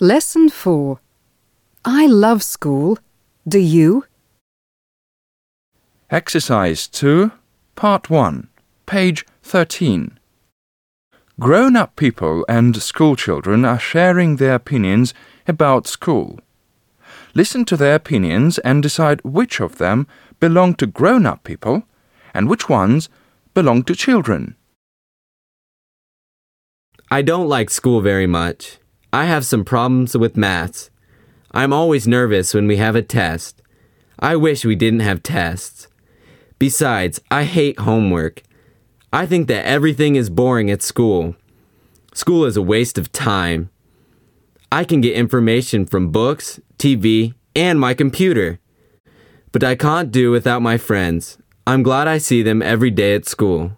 Lesson 4. I love school. Do you? Exercise 2, Part 1, page 13. Grown up people and school children are sharing their opinions about school. Listen to their opinions and decide which of them belong to grown up people and which ones belong to children. I don't like school very much. I have some problems with maths. I'm always nervous when we have a test. I wish we didn't have tests. Besides, I hate homework. I think that everything is boring at school. School is a waste of time. I can get information from books, TV, and my computer. But I can't do without my friends. I'm glad I see them every day at school.